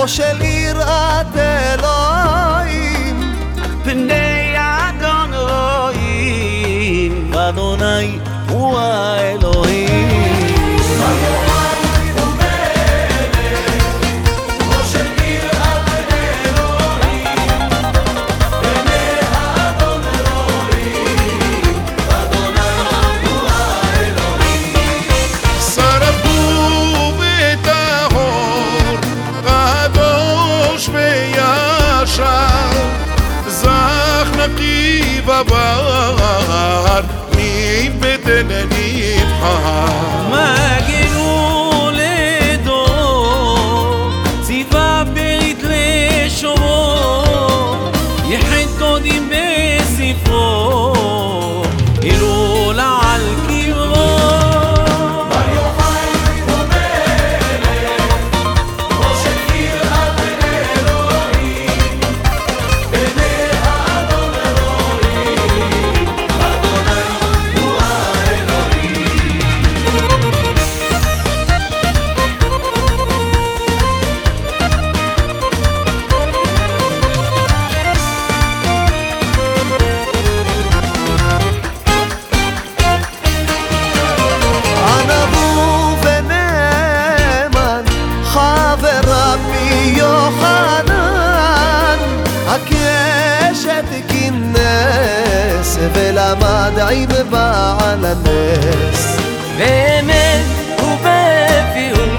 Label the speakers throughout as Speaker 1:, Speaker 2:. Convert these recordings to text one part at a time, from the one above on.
Speaker 1: בו שלי بدنا نفحص ולמד עם בעל הנס.
Speaker 2: באמת ובאפיון,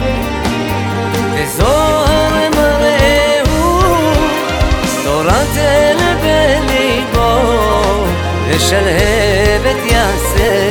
Speaker 2: וזוהר מראהו, תורת אל בליבו, ושלהבת יעשה.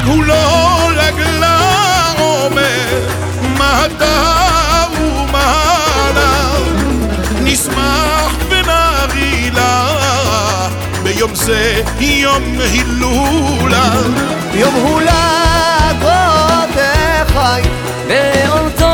Speaker 3: חג הוא לא לגלה אומר מה אתה ומעלה נשמח ונרילה ביום זה יום הילולה.
Speaker 1: יום הולדותיך
Speaker 2: באותו